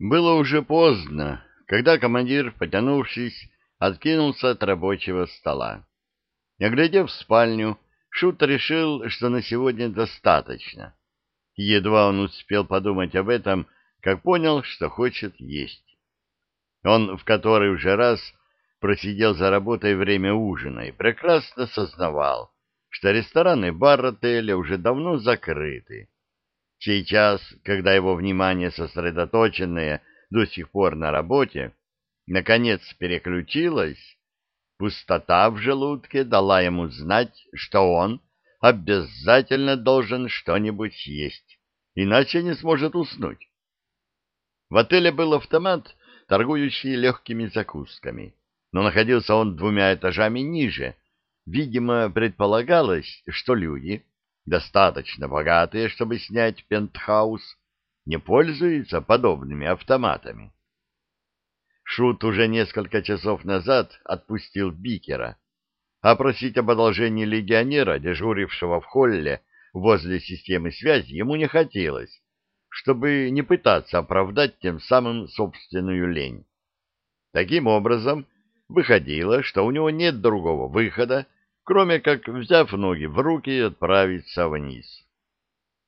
Было уже поздно, когда командир, потянувшись, откинулся от рабочего стола. Оглядев спальню, Шут решил, что на сегодня достаточно. Едва он успел подумать об этом, как понял, что хочет есть. Он в который уже раз просидел за работой время ужина и прекрасно сознавал, что рестораны и бар отеля уже давно закрыты. Сейчас, когда его внимание сосредоточенное до сих пор на работе, наконец переключилось, пустота в желудке дала ему знать, что он обязательно должен что-нибудь съесть, иначе не сможет уснуть. В отеле был автомат, торгующий легкими закусками, но находился он двумя этажами ниже. Видимо, предполагалось, что люди, достаточно богатые, чтобы снять пентхаус, не пользуются подобными автоматами. Шут уже несколько часов назад отпустил Бикера, а просить об одолжении легионера, дежурившего в холле возле системы связи, ему не хотелось, чтобы не пытаться оправдать тем самым собственную лень. Таким образом, выходило, что у него нет другого выхода, кроме как, взяв ноги в руки, отправиться вниз.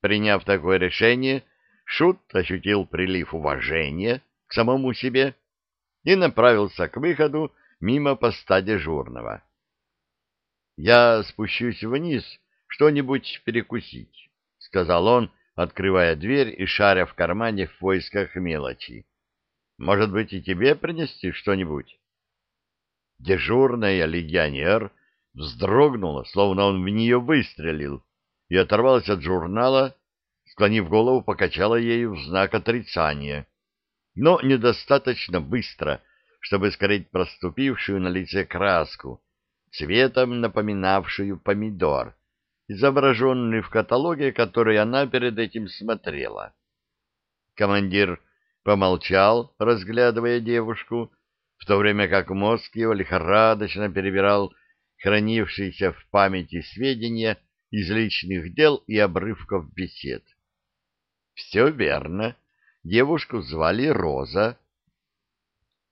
Приняв такое решение, Шут ощутил прилив уважения к самому себе и направился к выходу мимо поста дежурного. «Я спущусь вниз что-нибудь перекусить», — сказал он, открывая дверь и шаря в кармане в поисках мелочи. «Может быть, и тебе принести что-нибудь?» Дежурная легионер — вздрогнула, словно он в нее выстрелил, и оторвалась от журнала, склонив голову, покачала ею в знак отрицания, но недостаточно быстро, чтобы скрыть проступившую на лице краску, цветом напоминавшую помидор, изображенный в каталоге, который она перед этим смотрела. Командир помолчал, разглядывая девушку, в то время как мозг его лихорадочно перебирал хранившиеся в памяти сведения из личных дел и обрывков бесед. Все верно. Девушку звали Роза,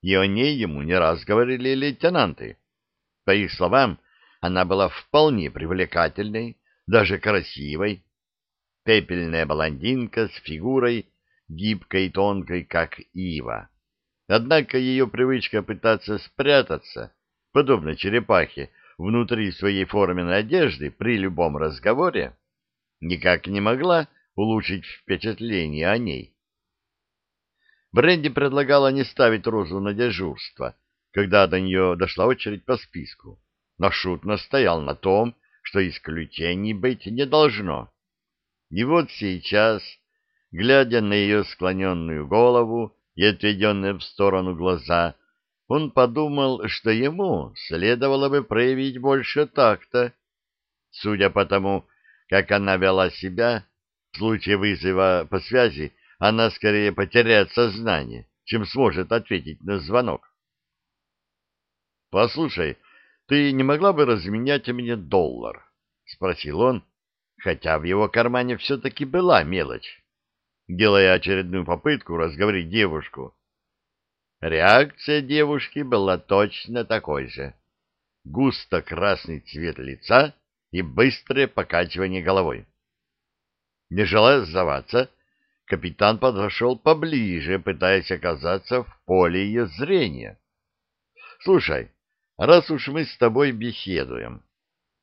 и о ней ему не раз говорили лейтенанты. По их словам, она была вполне привлекательной, даже красивой. Пепельная блондинка с фигурой, гибкой и тонкой, как ива. Однако ее привычка пытаться спрятаться, подобно черепахе, внутри своей форменной одежды при любом разговоре, никак не могла улучшить впечатление о ней. Бренди предлагала не ставить Розу на дежурство, когда до нее дошла очередь по списку, но Шут настоял на том, что исключений быть не должно. И вот сейчас, глядя на ее склоненную голову и отведенные в сторону глаза, он подумал, что ему следовало бы проявить больше такта. Судя по тому, как она вела себя, в случае вызова по связи она скорее потеряет сознание, чем сможет ответить на звонок. — Послушай, ты не могла бы разменять мне доллар? — спросил он, хотя в его кармане все-таки была мелочь, делая очередную попытку разговорить девушку. Реакция девушки была точно такой же. Густо-красный цвет лица и быстрое покачивание головой. Не желая сдаваться, капитан подошел поближе, пытаясь оказаться в поле ее зрения. — Слушай, раз уж мы с тобой беседуем,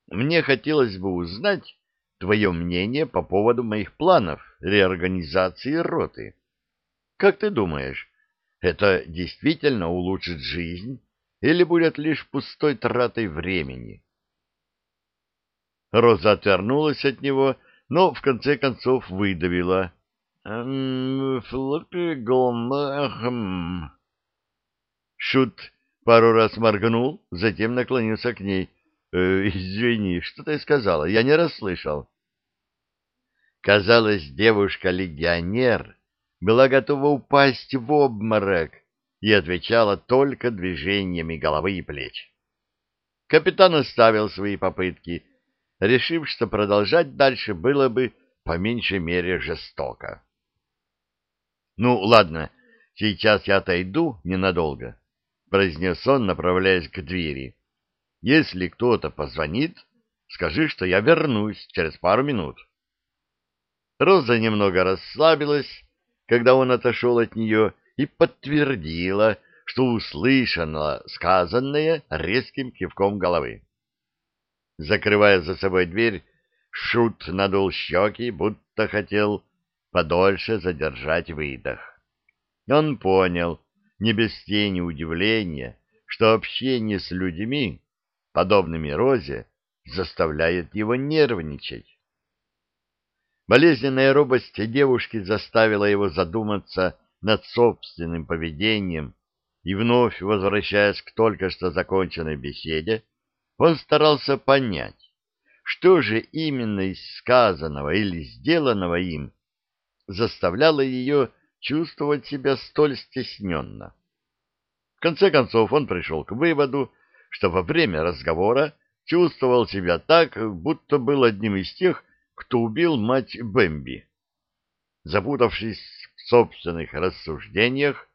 мне хотелось бы узнать твое мнение по поводу моих планов реорганизации роты. Как ты думаешь, это действительно улучшит жизнь или будет лишь пустой тратой времени? Роза отвернулась от него, но в конце концов выдавила. Шут пару раз моргнул, затем наклонился к ней. «Э, «Извини, что ты сказала? Я не расслышал». Казалось, девушка-легионер была готова упасть в обморок и отвечала только движениями головы и плеч. Капитан оставил свои попытки, решив, что продолжать дальше было бы по меньшей мере жестоко. — Ну, ладно, сейчас я отойду ненадолго, — произнес он, направляясь к двери. — Если кто-то позвонит, скажи, что я вернусь через пару минут. Роза немного расслабилась, когда он отошел от нее, и подтвердила, что услышано сказанное резким кивком головы. Закрывая за собой дверь, Шут надул щеки, будто хотел подольше задержать выдох. Он понял, не без тени удивления, что общение с людьми, подобными Розе, заставляет его нервничать. Болезненная робость девушки заставила его задуматься над собственным поведением, и вновь, возвращаясь к только что законченной беседе, он старался понять, что же именно из сказанного или сделанного им заставляло ее чувствовать себя столь стесненно. В конце концов он пришел к выводу, что во время разговора чувствовал себя так, будто был одним из тех, кто убил мать Бэмби. Запутавшись в собственных рассуждениях,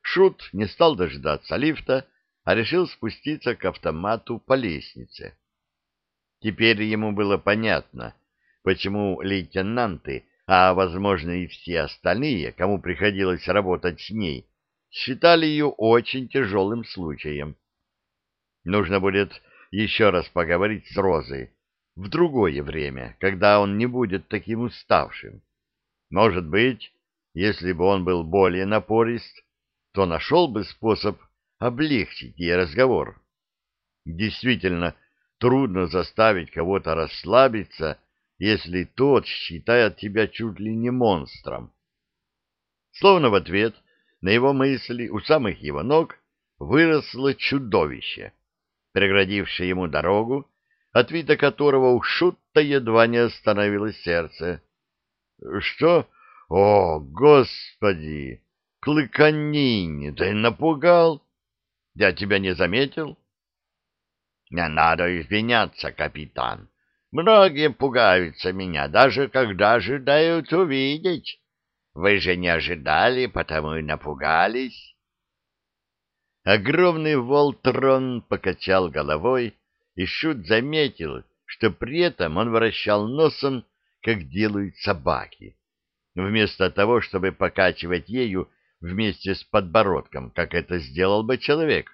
Шут не стал дожидаться лифта, а решил спуститься к автомату по лестнице. Теперь ему было понятно, почему лейтенанты, а, возможно, и все остальные, кому приходилось работать с ней, считали ее очень тяжелым случаем. Нужно будет еще раз поговорить с Розой в другое время, когда он не будет таким уставшим. Может быть, если бы он был более напорист, то нашел бы способ облегчить ей разговор. Действительно, Трудно заставить кого-то расслабиться, если тот считает тебя чуть ли не монстром. Словно в ответ на его мысли у самых его ног выросло чудовище, преградившее ему дорогу, от вида которого у Шутта едва не остановилось сердце. — Что? О, Господи! Клыканини, ты напугал? Я тебя не заметил? — не надо извиняться, капитан. Многие пугаются меня, даже когда ожидают увидеть. Вы же не ожидали, потому и напугались. Огромный Волтрон покачал головой, и Шут заметил, что при этом он вращал носом, как делают собаки, вместо того, чтобы покачивать ею вместе с подбородком, как это сделал бы человек.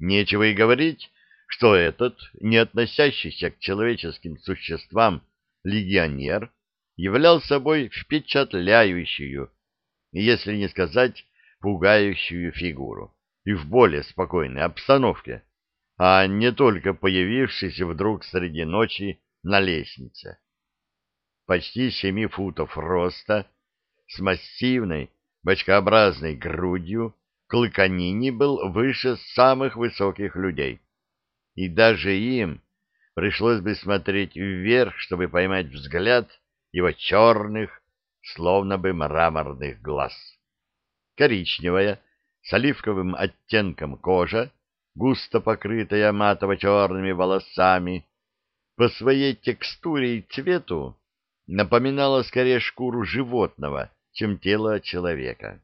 Нечего и говорить, что этот, не относящийся к человеческим существам, легионер являл собой впечатляющую, если не сказать пугающую фигуру, и в более спокойной обстановке, а не только появившийся вдруг среди ночи на лестнице. Почти семи футов роста, с массивной, бочкообразной грудью, Клыканини был выше самых высоких людей и даже им пришлось бы смотреть вверх, чтобы поймать взгляд его черных, словно бы мраморных глаз. Коричневая, с оливковым оттенком кожа, густо покрытая матово-черными волосами, по своей текстуре и цвету напоминала скорее шкуру животного, чем тело человека.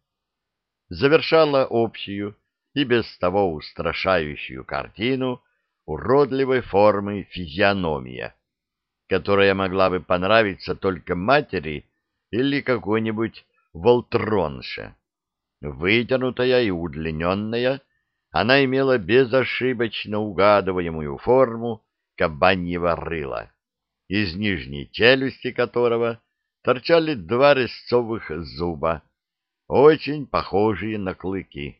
Завершала общую и без того устрашающую картину уродливой формы физиономия, которая могла бы понравиться только матери или какой-нибудь волтронше. Вытянутая и удлиненная, она имела безошибочно угадываемую форму кабаньего рыла, из нижней челюсти которого торчали два резцовых зуба, очень похожие на клыки.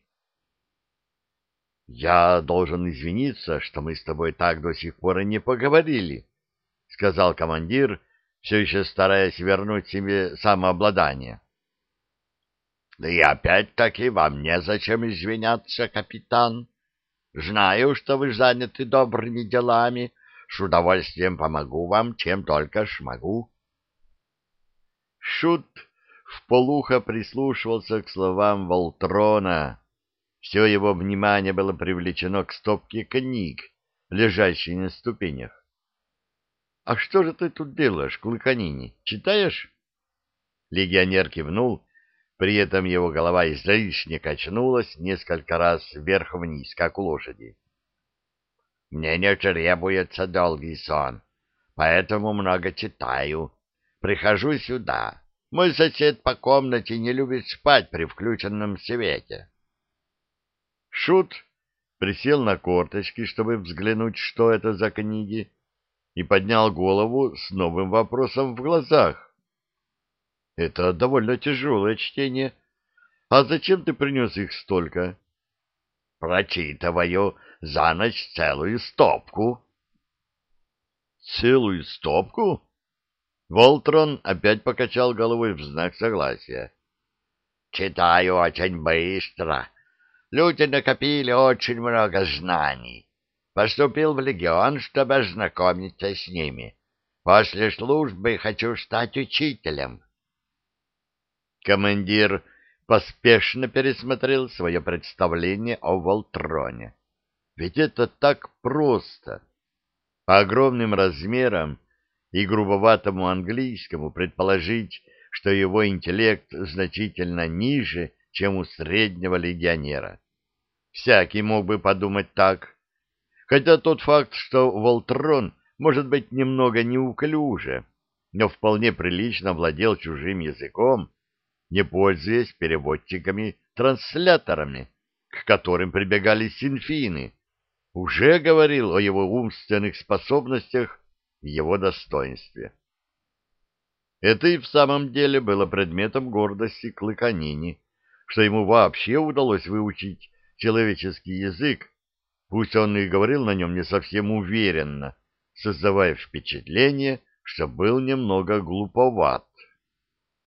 «Я должен извиниться, что мы с тобой так до сих пор и не поговорили», — сказал командир, все еще стараясь вернуть себе самообладание. «Да и опять-таки вам незачем извиняться, капитан. Знаю, что вы заняты добрыми делами. С удовольствием помогу вам, чем только смогу». Шут вполуха прислушивался к словам Волтрона, все его внимание было привлечено к стопке книг, лежащей на ступенях. — А что же ты тут делаешь, Клыканини? Читаешь? Легионер кивнул, При этом его голова излишне качнулась несколько раз вверх-вниз, как у лошади. «Мне не требуется долгий сон, поэтому много читаю. Прихожу сюда. Мой сосед по комнате не любит спать при включенном свете». Шут присел на корточки, чтобы взглянуть, что это за книги, и поднял голову с новым вопросом в глазах. Это довольно тяжелое чтение. А зачем ты принес их столько? Прочитываю за ночь целую стопку. Целую стопку? Волтрон опять покачал головой в знак согласия. Читаю очень быстро. Люди накопили очень много знаний. Поступил в легион, чтобы ознакомиться с ними. После службы хочу стать учителем. Командир поспешно пересмотрел свое представление о Волтроне. Ведь это так просто. По огромным размерам и грубоватому английскому предположить, что его интеллект значительно ниже, чем у среднего легионера. Всякий мог бы подумать так. Хотя тот факт, что Волтрон может быть немного неуклюже, но вполне прилично владел чужим языком, не пользуясь переводчиками-трансляторами, к которым прибегали синфины, уже говорил о его умственных способностях и его достоинстве. Это и в самом деле было предметом гордости Клыканини, что ему вообще удалось выучить человеческий язык, пусть он и говорил на нем не совсем уверенно, создавая впечатление, что был немного глуповат.